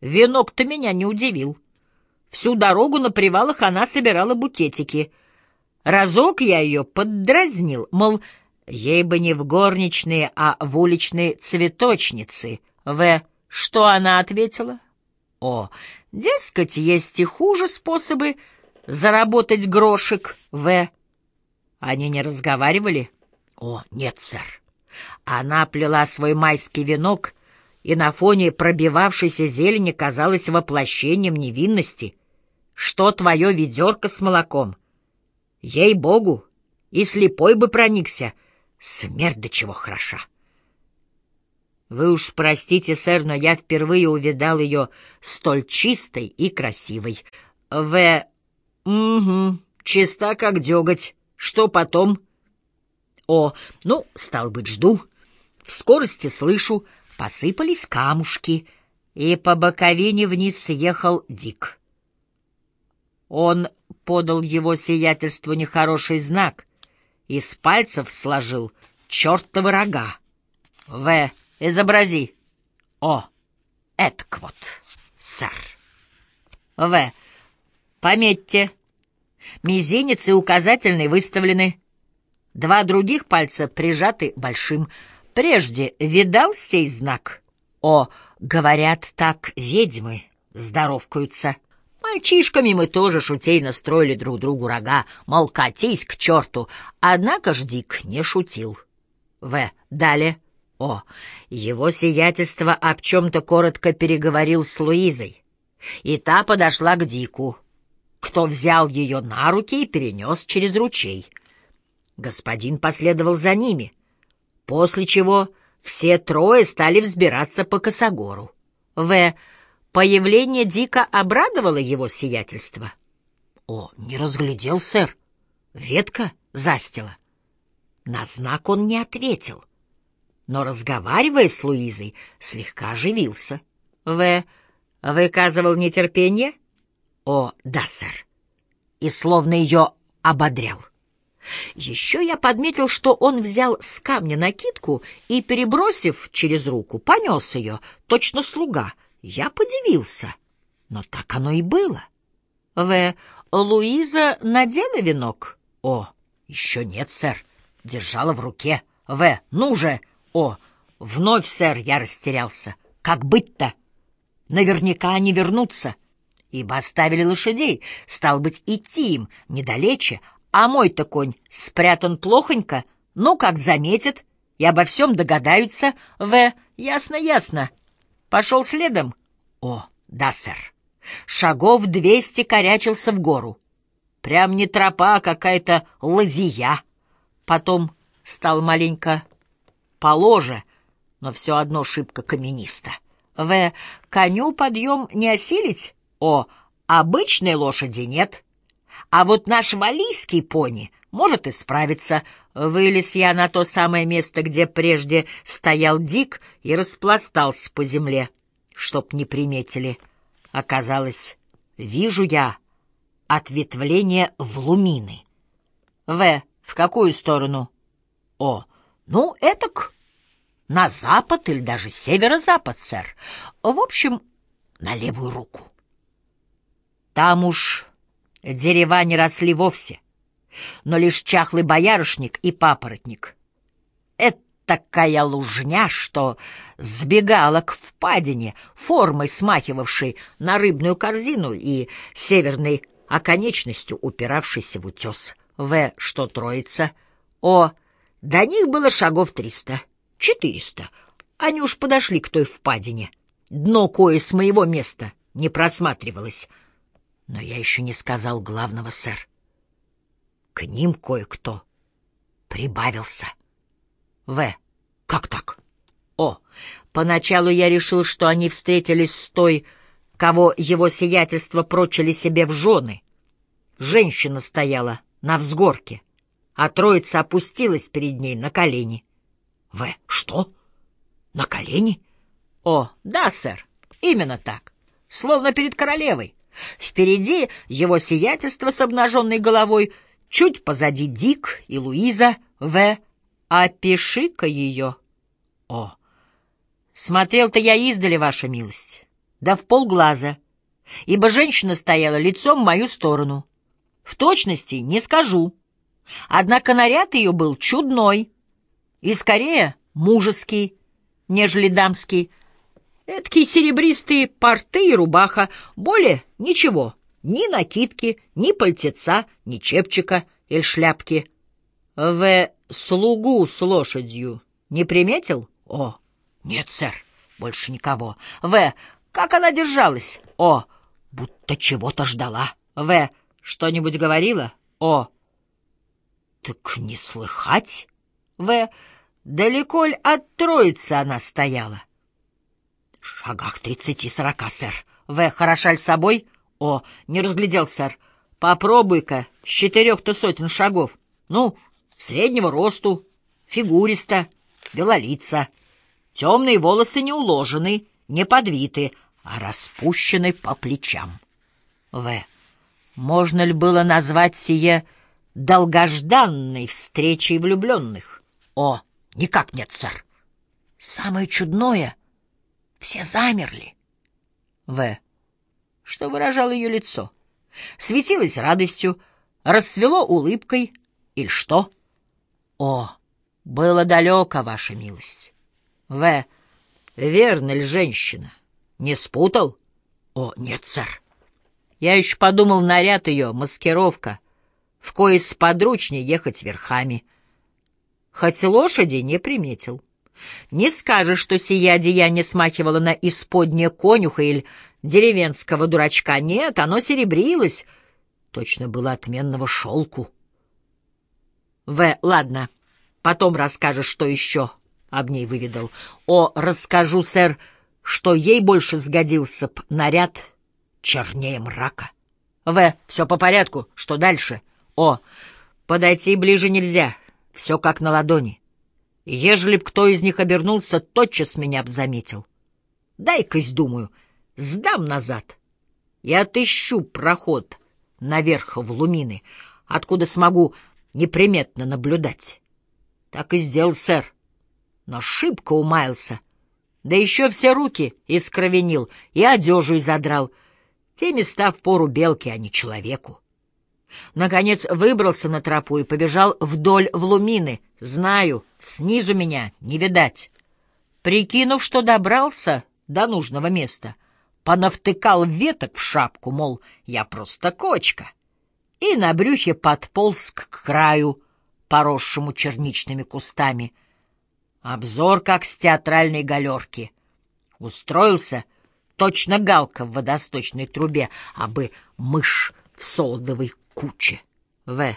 Венок-то меня не удивил. Всю дорогу на привалах она собирала букетики. Разок я ее поддразнил, мол, ей бы не в горничные, а в уличные цветочницы. В. Что она ответила? О, дескать, есть и хуже способы заработать грошек. В. Они не разговаривали? О, нет, сэр. Она плела свой майский венок и на фоне пробивавшейся зелени казалась воплощением невинности. Что твое ведерко с молоком? Ей-богу, и слепой бы проникся. Смерть до чего хороша. Вы уж простите, сэр, но я впервые увидал ее столь чистой и красивой. В... Угу, чиста как деготь. Что потом? О, ну, стал быть, жду. В скорости слышу, посыпались камушки, и по боковине вниз съехал Дик. Он подал его сиятельству нехороший знак, из пальцев сложил чертовы рога. В. Изобрази. О, этак вот, сэр. В. Пометьте. Мизинец и указательный выставлены. Два других пальца прижаты большим. Прежде видал сей знак? О, говорят, так ведьмы здоровкаются. Мальчишками мы тоже шутейно строили друг другу рога, мол, катись к черту. Однако ж Дик не шутил. В. Далее. О, его сиятельство об чем-то коротко переговорил с Луизой. И та подошла к Дику, кто взял ее на руки и перенес через ручей. Господин последовал за ними — после чего все трое стали взбираться по косогору. В. Появление Дика обрадовало его сиятельство. О, не разглядел, сэр. Ветка застила. На знак он не ответил, но, разговаривая с Луизой, слегка оживился. В. Выказывал нетерпение? О, да, сэр. И словно ее ободрял. Еще я подметил, что он взял с камня накидку и, перебросив через руку, понес ее, точно слуга. Я подивился, но так оно и было. В. Луиза надела венок? О, еще нет, сэр. Держала в руке. В. Ну же! О, вновь, сэр, я растерялся. Как быть-то? Наверняка они вернутся, ибо оставили лошадей. Стал быть, идти им недалече, а мой-то конь спрятан плохонько, ну, как заметит, и обо всем догадаются. В. Ясно, ясно. Пошел следом? О, да, сэр. Шагов двести корячился в гору. Прям не тропа, а какая-то лазия. Потом стал маленько положе, но все одно шибко камениста. В. Коню подъем не осилить? О, обычной лошади нет. А вот наш валийский пони может и справиться. Вылез я на то самое место, где прежде стоял Дик, и распластался по земле, чтоб не приметили. Оказалось, вижу я ответвление в лумины. В. В какую сторону? О. Ну, этак на запад или даже северо-запад, сэр. В общем, на левую руку. Там уж Дерева не росли вовсе, но лишь чахлый боярышник и папоротник. Это такая лужня, что сбегала к впадине, формой смахивавшей на рыбную корзину и северной оконечностью упиравшейся в утес. В. Что троица? О. До них было шагов триста, четыреста. Они уж подошли к той впадине. Дно кое с моего места не просматривалось — но я еще не сказал главного, сэр. К ним кое-кто прибавился. В. Как так? О, поначалу я решил, что они встретились с той, кого его сиятельство прочили себе в жены. Женщина стояла на взгорке, а троица опустилась перед ней на колени. В. Что? На колени? О, да, сэр, именно так. Словно перед королевой. Впереди его сиятельство с обнаженной головой, чуть позади Дик и Луиза В. Опиши-ка ее. О, смотрел-то я издали, ваша милость. да в полглаза, ибо женщина стояла лицом в мою сторону. В точности не скажу. Однако наряд ее был чудной и скорее мужеский, нежели дамский. Эдакие серебристые порты и рубаха, более ничего, ни накидки, ни пальтеца, ни чепчика или шляпки. В слугу с лошадью не приметил? О, нет, сэр, больше никого. В, как она держалась? О, будто чего-то ждала. В, что-нибудь говорила? О, так не слыхать. В, далеко ли от троицы она стояла? Шагах тридцати-сорока, сэр. В, хороша ли собой? О, не разглядел, сэр. Попробуй-ка с четырех-то сотен шагов. Ну, среднего росту, фигуриста, белолица. Темные волосы не уложены, не подвиты, а распущены по плечам. В. Можно ли было назвать сие долгожданной встречей влюбленных? О, никак нет, сэр. Самое чудное — все замерли. В. Что выражало ее лицо? Светилось радостью, расцвело улыбкой или что? О, было далеко, ваша милость. В. Верно ли женщина? Не спутал? О, нет, сэр. Я еще подумал, наряд ее, маскировка, в кое сподручнее ехать верхами. Хоть лошади не приметил. Не скажешь, что сия деяние смахивало на исподнее конюха или деревенского дурачка. Нет, оно серебрилось. Точно было отменного шелку. В, ладно, потом расскажешь, что еще об ней выведал. О, расскажу, сэр, что ей больше сгодился б наряд чернее мрака. В. Все по порядку. Что дальше? О. Подойти ближе нельзя. Все как на ладони. Ежели б кто из них обернулся, тотчас меня б заметил. Дай-кась, думаю, сдам назад и отыщу проход наверх в лумины, откуда смогу неприметно наблюдать. Так и сделал, сэр. Но шибко умаялся. Да еще все руки искровенил и одежу изодрал — те места в пору белки, а не человеку. Наконец выбрался на тропу и побежал вдоль в лумины. Знаю, снизу меня не видать. Прикинув, что добрался до нужного места, понавтыкал веток в шапку, мол, я просто кочка, и на брюхе подполз к краю, поросшему черничными кустами. Обзор, как с театральной галерки. Устроился — точно галка в водосточной трубе, а бы мышь в солодовой куче. В.